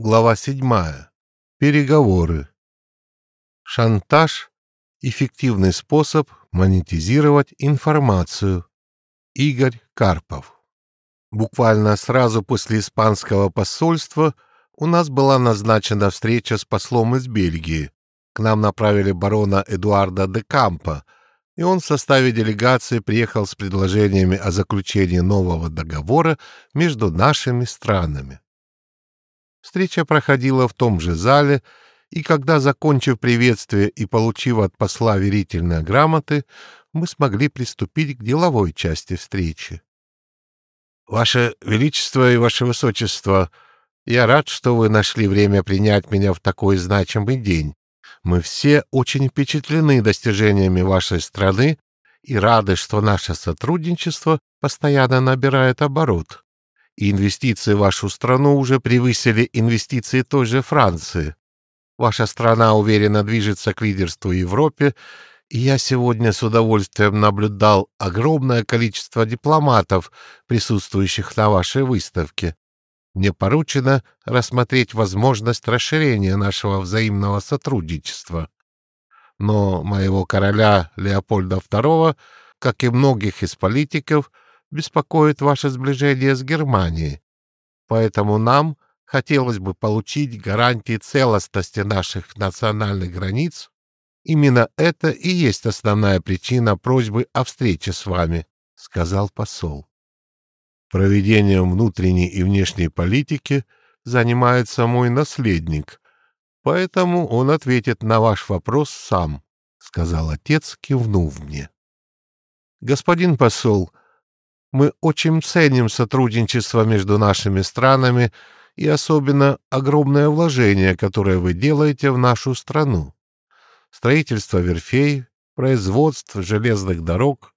Глава 7. Переговоры. Шантаж – эффективный способ монетизировать информацию. Игорь Карпов. Буквально сразу после испанского посольства у нас была назначена встреча с послом из Бельгии. К нам направили барона Эдуарда де Кампа, и он в составе делегации приехал с предложениями о заключении нового договора между нашими странами. Встреча проходила в том же зале, и когда, закончив приветствие и получив от посла верительные грамоты, мы смогли приступить к деловой части встречи. «Ваше Величество и Ваше Высочество, я рад, что вы нашли время принять меня в такой значимый день. Мы все очень впечатлены достижениями вашей страны и рады, что наше сотрудничество постоянно набирает оборот и инвестиции в вашу страну уже превысили инвестиции той же Франции. Ваша страна уверенно движется к лидерству в Европе, и я сегодня с удовольствием наблюдал огромное количество дипломатов, присутствующих на вашей выставке. Мне поручено рассмотреть возможность расширения нашего взаимного сотрудничества. Но моего короля Леопольда II, как и многих из политиков, — беспокоит ваше сближение с Германией. Поэтому нам хотелось бы получить гарантии целостности наших национальных границ. Именно это и есть основная причина просьбы о встрече с вами, — сказал посол. Проведением внутренней и внешней политики занимается мой наследник, поэтому он ответит на ваш вопрос сам, — сказал отец, кивнув мне. Господин посол, — мы очень ценим сотрудничество между нашими странами и особенно огромное вложение, которое вы делаете в нашу страну. Строительство верфей, производство железных дорог,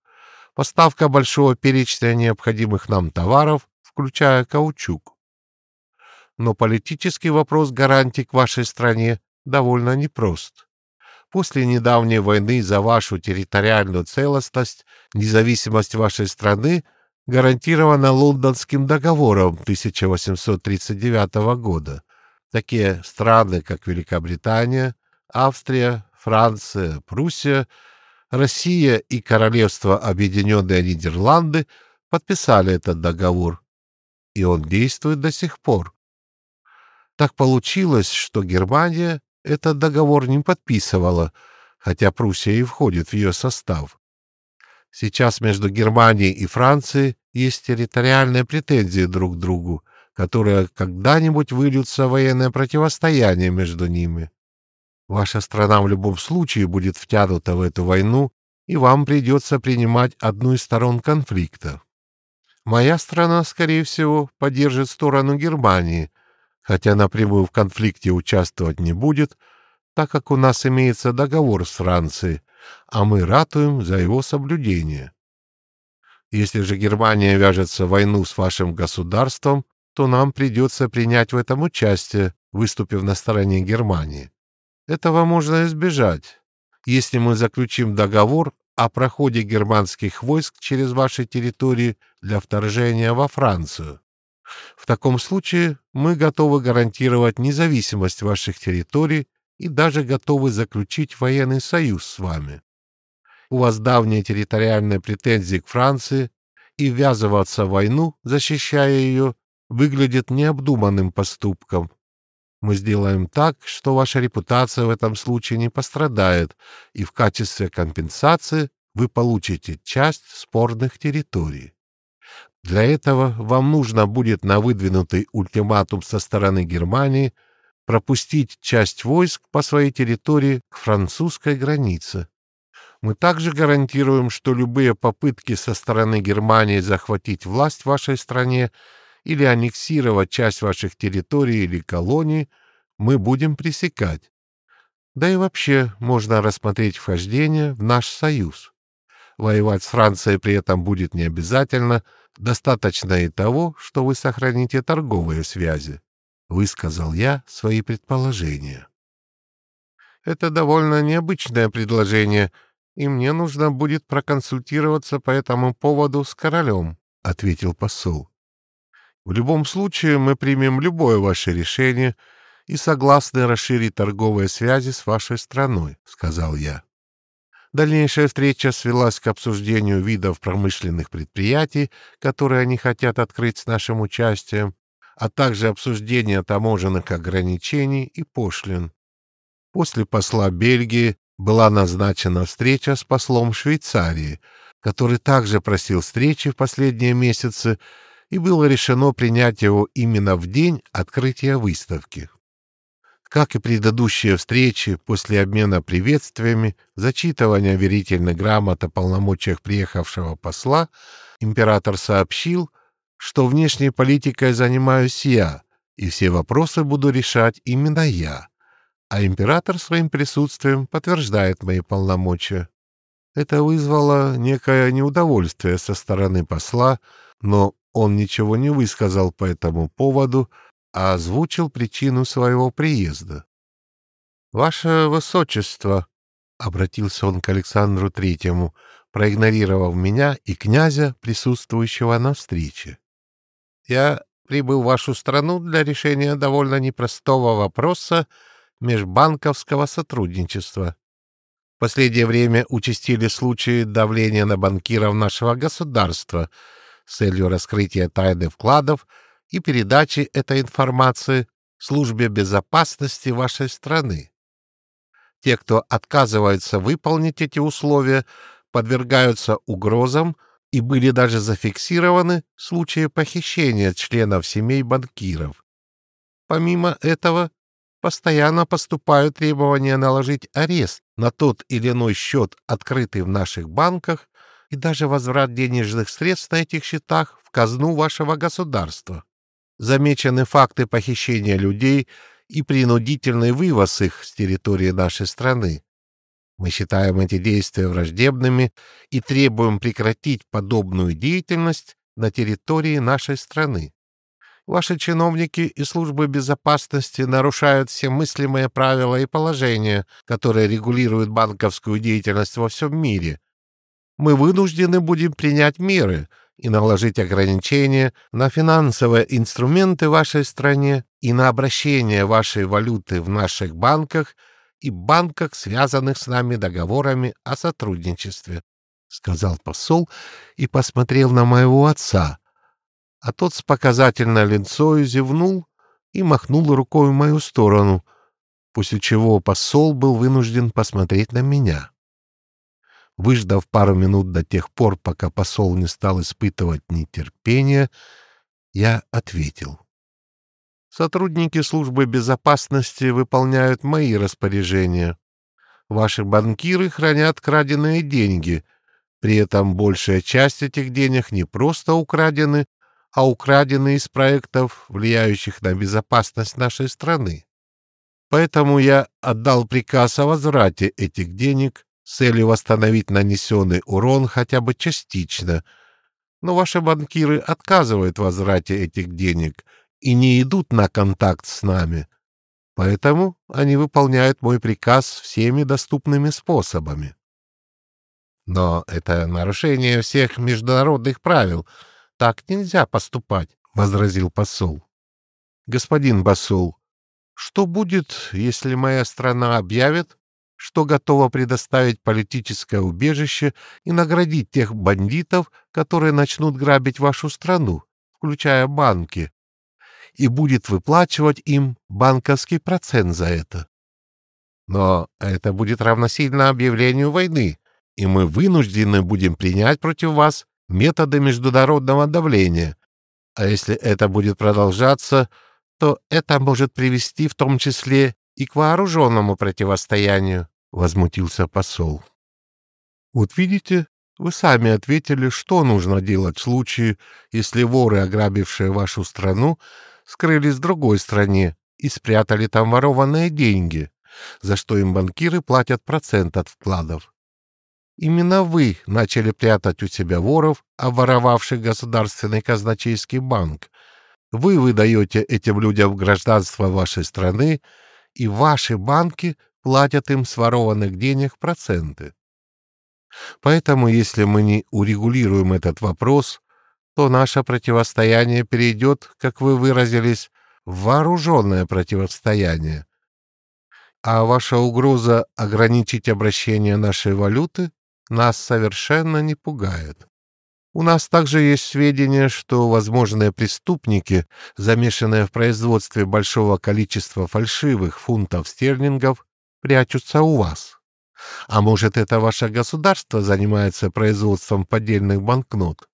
поставка большого перечня необходимых нам товаров, включая каучук. Но политический вопрос гарантий к вашей стране довольно непрост. После недавней войны за вашу территориальную целостность, независимость вашей страны – гарантирована Лондонским договором 1839 года. Такие страны, как Великобритания, Австрия, Франция, Пруссия, Россия и Королевство Объединенные Нидерланды подписали этот договор, и он действует до сих пор. Так получилось, что Германия этот договор не подписывала, хотя Пруссия и входит в ее состав. Сейчас между Германией и Францией есть территориальные претензии друг к другу, которые когда-нибудь выльются в военное противостояние между ними. Ваша страна в любом случае будет втянута в эту войну, и вам придется принимать одну из сторон конфликта. Моя страна, скорее всего, поддержит сторону Германии, хотя напрямую в конфликте участвовать не будет, так как у нас имеется договор с Францией, а мы ратуем за его соблюдение. Если же Германия вяжется в войну с вашим государством, то нам придется принять в этом участие, выступив на стороне Германии. Этого можно избежать, если мы заключим договор о проходе германских войск через ваши территории для вторжения во Францию. В таком случае мы готовы гарантировать независимость ваших территорий и даже готовы заключить военный союз с вами. У вас давние территориальные претензии к Франции, и ввязываться в войну, защищая ее, выглядит необдуманным поступком. Мы сделаем так, что ваша репутация в этом случае не пострадает, и в качестве компенсации вы получите часть спорных территорий. Для этого вам нужно будет на выдвинутый ультиматум со стороны Германии – пропустить часть войск по своей территории к французской границе. Мы также гарантируем, что любые попытки со стороны Германии захватить власть в вашей стране или аннексировать часть ваших территорий или колоний мы будем пресекать. Да и вообще можно рассмотреть вхождение в наш союз. Воевать с Францией при этом будет не обязательно, достаточно и того, что вы сохраните торговые связи высказал я свои предположения. Это довольно необычное предложение, и мне нужно будет проконсультироваться по этому поводу с королем, ответил посол. В любом случае мы примем любое ваше решение и согласны расширить торговые связи с вашей страной, — сказал я. Дальнейшая встреча свелась к обсуждению видов промышленных предприятий, которые они хотят открыть с нашим участием, а также обсуждение таможенных ограничений и пошлин. После посла Бельгии была назначена встреча с послом Швейцарии, который также просил встречи в последние месяцы, и было решено принять его именно в день открытия выставки. Как и предыдущие встречи, после обмена приветствиями, зачитывания верительной грамот о полномочиях приехавшего посла, император сообщил, что внешней политикой занимаюсь я, и все вопросы буду решать именно я, а император своим присутствием подтверждает мои полномочия. Это вызвало некое неудовольствие со стороны посла, но он ничего не высказал по этому поводу, а озвучил причину своего приезда. «Ваше Высочество», — обратился он к Александру Третьему, проигнорировав меня и князя, присутствующего на встрече. «Я прибыл в вашу страну для решения довольно непростого вопроса межбанковского сотрудничества. В последнее время участили случаи давления на банкиров нашего государства с целью раскрытия тайны вкладов — и передачи этой информации службе безопасности вашей страны. Те, кто отказывается выполнить эти условия, подвергаются угрозам и были даже зафиксированы случаи похищения членов семей банкиров. Помимо этого, постоянно поступают требования наложить арест на тот или иной счет, открытый в наших банках, и даже возврат денежных средств на этих счетах в казну вашего государства замечены факты похищения людей и принудительный вывоз их с территории нашей страны. Мы считаем эти действия враждебными и требуем прекратить подобную деятельность на территории нашей страны. Ваши чиновники и службы безопасности нарушают все мыслимые правила и положения, которые регулируют банковскую деятельность во всем мире. Мы вынуждены будем принять меры — и наложить ограничения на финансовые инструменты вашей стране и на обращение вашей валюты в наших банках и банках, связанных с нами договорами о сотрудничестве, — сказал посол и посмотрел на моего отца. А тот с показательной линцою зевнул и махнул рукой в мою сторону, после чего посол был вынужден посмотреть на меня. Выждав пару минут до тех пор, пока посол не стал испытывать нетерпения, я ответил. Сотрудники службы безопасности выполняют мои распоряжения. Ваши банкиры хранят краденые деньги. При этом большая часть этих денег не просто украдены, а украдены из проектов, влияющих на безопасность нашей страны. Поэтому я отдал приказ о возврате этих денег с целью восстановить нанесенный урон хотя бы частично. Но ваши банкиры отказывают в возврате этих денег и не идут на контакт с нами. Поэтому они выполняют мой приказ всеми доступными способами. Но это нарушение всех международных правил. Так нельзя поступать, — возразил посол. Господин посол, что будет, если моя страна объявит, что готова предоставить политическое убежище и наградить тех бандитов, которые начнут грабить вашу страну, включая банки, и будет выплачивать им банковский процент за это. Но это будет равносильно объявлению войны, и мы вынуждены будем принять против вас методы международного давления. А если это будет продолжаться, то это может привести в том числе и к вооруженному противостоянию. — возмутился посол. «Вот видите, вы сами ответили, что нужно делать в случае, если воры, ограбившие вашу страну, скрылись в другой стране и спрятали там ворованные деньги, за что им банкиры платят процент от вкладов. Именно вы начали прятать у себя воров, обворовавших государственный казначейский банк. Вы выдаете этим людям гражданство вашей страны, и ваши банки платят им с ворованных денег проценты. Поэтому, если мы не урегулируем этот вопрос, то наше противостояние перейдет, как вы выразились, в вооруженное противостояние. А ваша угроза ограничить обращение нашей валюты нас совершенно не пугает. У нас также есть сведения, что возможные преступники, замешанные в производстве большого количества фальшивых фунтов стерлингов, прячутся у вас. А может, это ваше государство занимается производством поддельных банкнот?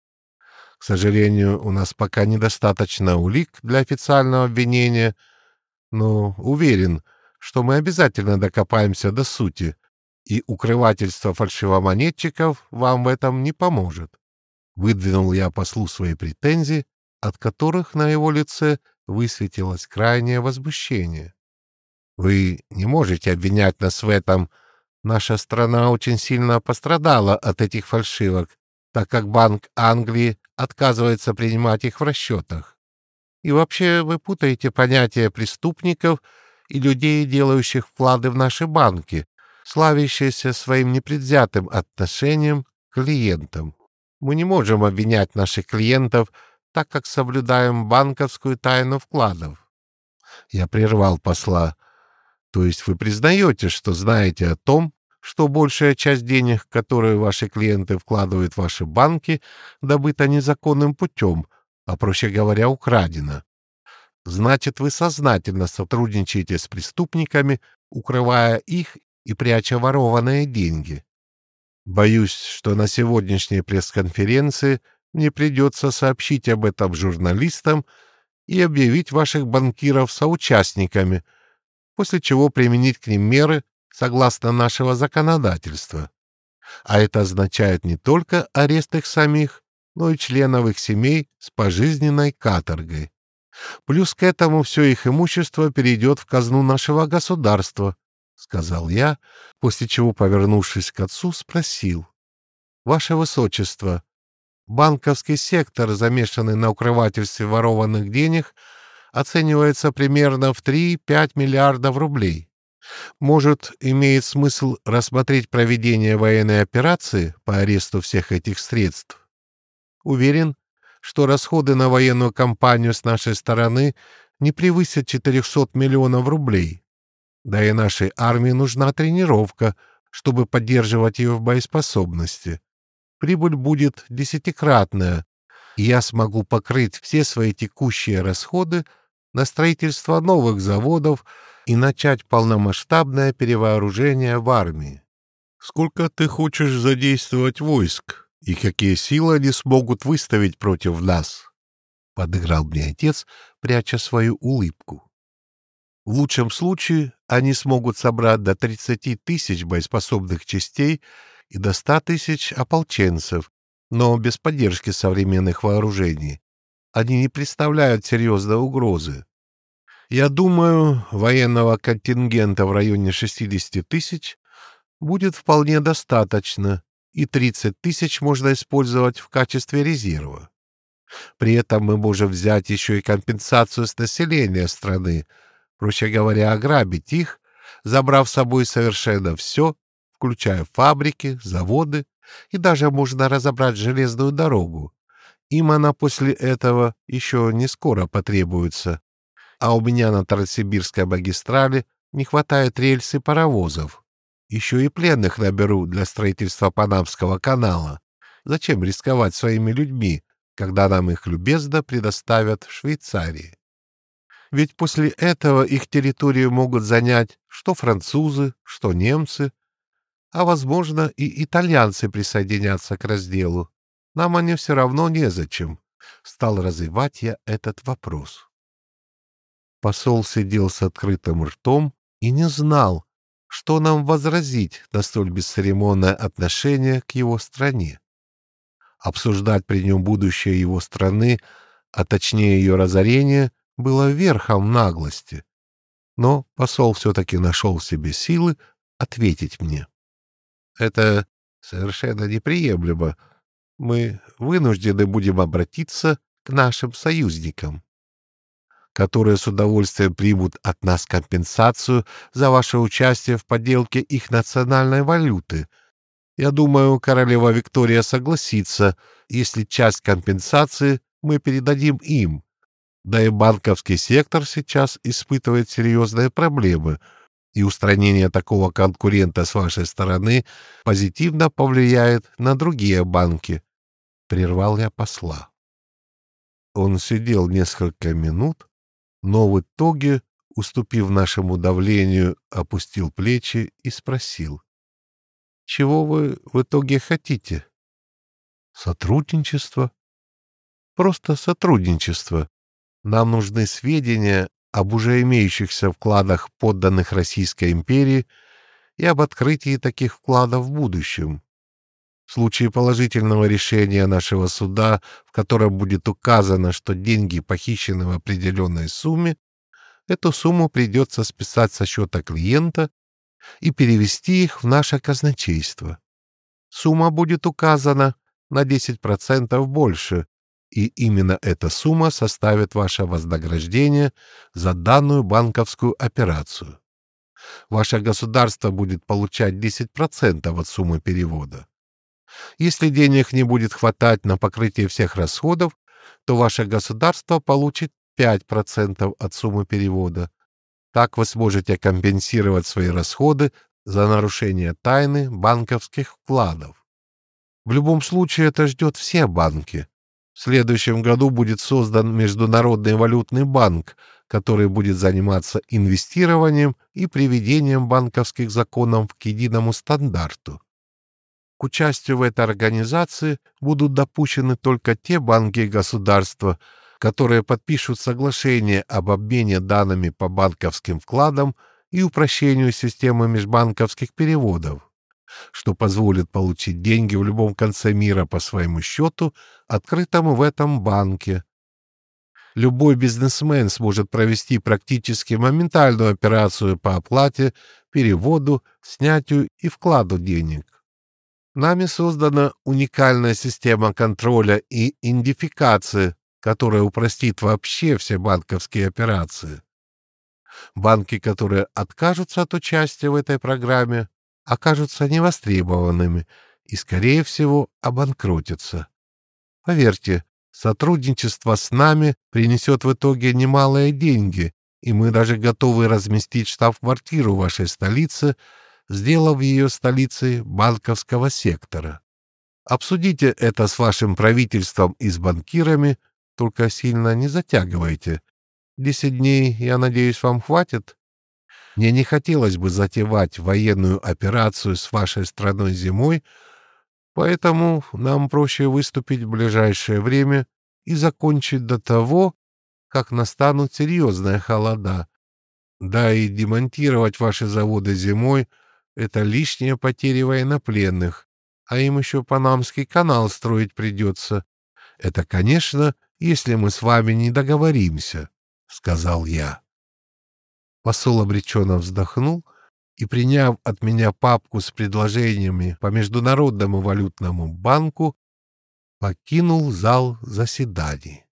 К сожалению, у нас пока недостаточно улик для официального обвинения, но уверен, что мы обязательно докопаемся до сути, и укрывательство фальшивомонетчиков вам в этом не поможет. Выдвинул я послу свои претензии, от которых на его лице высветилось крайнее возмущение. Вы не можете обвинять нас в этом. Наша страна очень сильно пострадала от этих фальшивок, так как Банк Англии отказывается принимать их в расчетах. И вообще вы путаете понятия преступников и людей, делающих вклады в наши банки, славящиеся своим непредвзятым отношением к клиентам. Мы не можем обвинять наших клиентов, так как соблюдаем банковскую тайну вкладов. Я прервал посла. То есть вы признаете, что знаете о том, что большая часть денег, которые ваши клиенты вкладывают в ваши банки, добыта незаконным путем, а, проще говоря, украдена. Значит, вы сознательно сотрудничаете с преступниками, укрывая их и пряча ворованные деньги. Боюсь, что на сегодняшней пресс-конференции мне придется сообщить об этом журналистам и объявить ваших банкиров соучастниками, после чего применить к ним меры согласно нашего законодательства. А это означает не только арест их самих, но и членов их семей с пожизненной каторгой. Плюс к этому все их имущество перейдет в казну нашего государства, — сказал я, после чего, повернувшись к отцу, спросил. — Ваше Высочество, банковский сектор, замешанный на укрывательстве ворованных денег, оценивается примерно в 3-5 миллиардов рублей. Может, имеет смысл рассмотреть проведение военной операции по аресту всех этих средств? Уверен, что расходы на военную кампанию с нашей стороны не превысят 400 миллионов рублей. Да и нашей армии нужна тренировка, чтобы поддерживать ее в боеспособности. Прибыль будет десятикратная, и я смогу покрыть все свои текущие расходы на строительство новых заводов и начать полномасштабное перевооружение в армии. Сколько ты хочешь задействовать войск и какие силы они смогут выставить против нас? Подыграл мне отец, пряча свою улыбку. В лучшем случае они смогут собрать до 30 тысяч боеспособных частей и до 100 тысяч ополченцев, но без поддержки современных вооружений. Они не представляют серьезной угрозы. Я думаю, военного контингента в районе 60 тысяч будет вполне достаточно, и 30 тысяч можно использовать в качестве резерва. При этом мы можем взять еще и компенсацию с населения страны, проще говоря, ограбить их, забрав с собой совершенно все, включая фабрики, заводы, и даже можно разобрать железную дорогу. Им она после этого еще не скоро потребуется. А у меня на Транссибирской магистрали не хватает рельс и паровозов. Еще и пленных наберу для строительства Панамского канала. Зачем рисковать своими людьми, когда нам их любезно предоставят в Швейцарии? Ведь после этого их территорию могут занять что французы, что немцы, а, возможно, и итальянцы присоединятся к разделу. Нам они все равно незачем. Стал развивать я этот вопрос. Посол сидел с открытым ртом и не знал, что нам возразить на столь бесцеремонное отношение к его стране. Обсуждать при нем будущее его страны, а точнее ее разорение, было верхом наглости. Но посол все-таки нашел в себе силы ответить мне. Это совершенно неприемлемо. Мы вынуждены будем обратиться к нашим союзникам, которые с удовольствием примут от нас компенсацию за ваше участие в подделке их национальной валюты. Я думаю, королева Виктория согласится, если часть компенсации мы передадим им. Да и банковский сектор сейчас испытывает серьезные проблемы, и устранение такого конкурента с вашей стороны позитивно повлияет на другие банки. Прервал я посла. Он сидел несколько минут, но в итоге, уступив нашему давлению, опустил плечи и спросил. Чего вы в итоге хотите? Сотрудничество? Просто сотрудничество. Нам нужны сведения об уже имеющихся вкладах подданных Российской империи и об открытии таких вкладов в будущем. В случае положительного решения нашего суда, в котором будет указано, что деньги похищены в определенной сумме, эту сумму придется списать со счета клиента и перевести их в наше казначейство. Сумма будет указана на 10% больше, и именно эта сумма составит ваше вознаграждение за данную банковскую операцию. Ваше государство будет получать 10% от суммы перевода. Если денег не будет хватать на покрытие всех расходов, то ваше государство получит 5% от суммы перевода. Так вы сможете компенсировать свои расходы за нарушение тайны банковских вкладов. В любом случае это ждет все банки. В следующем году будет создан Международный валютный банк, который будет заниматься инвестированием и приведением банковских законов к единому стандарту. К участию в этой организации будут допущены только те банки и государства, которые подпишут соглашение об обмене данными по банковским вкладам и упрощению системы межбанковских переводов, что позволит получить деньги в любом конце мира по своему счету, открытому в этом банке. Любой бизнесмен сможет провести практически моментальную операцию по оплате, переводу, снятию и вкладу денег. Нами создана уникальная система контроля и идентификации, которая упростит вообще все банковские операции. Банки, которые откажутся от участия в этой программе, окажутся невостребованными и, скорее всего, обанкротятся. Поверьте, сотрудничество с нами принесет в итоге немалые деньги, и мы даже готовы разместить штаб-квартиру в вашей столице, сделав ее столицей банковского сектора. Обсудите это с вашим правительством и с банкирами, только сильно не затягивайте. Десять дней, я надеюсь, вам хватит? Мне не хотелось бы затевать военную операцию с вашей страной зимой, поэтому нам проще выступить в ближайшее время и закончить до того, как настанут серьезные холода. Да и демонтировать ваши заводы зимой — это лишние потери военнопленных, а им еще Панамский канал строить придется. Это, конечно, если мы с вами не договоримся, — сказал я. Посол обреченно вздохнул и, приняв от меня папку с предложениями по Международному валютному банку, покинул зал заседаний.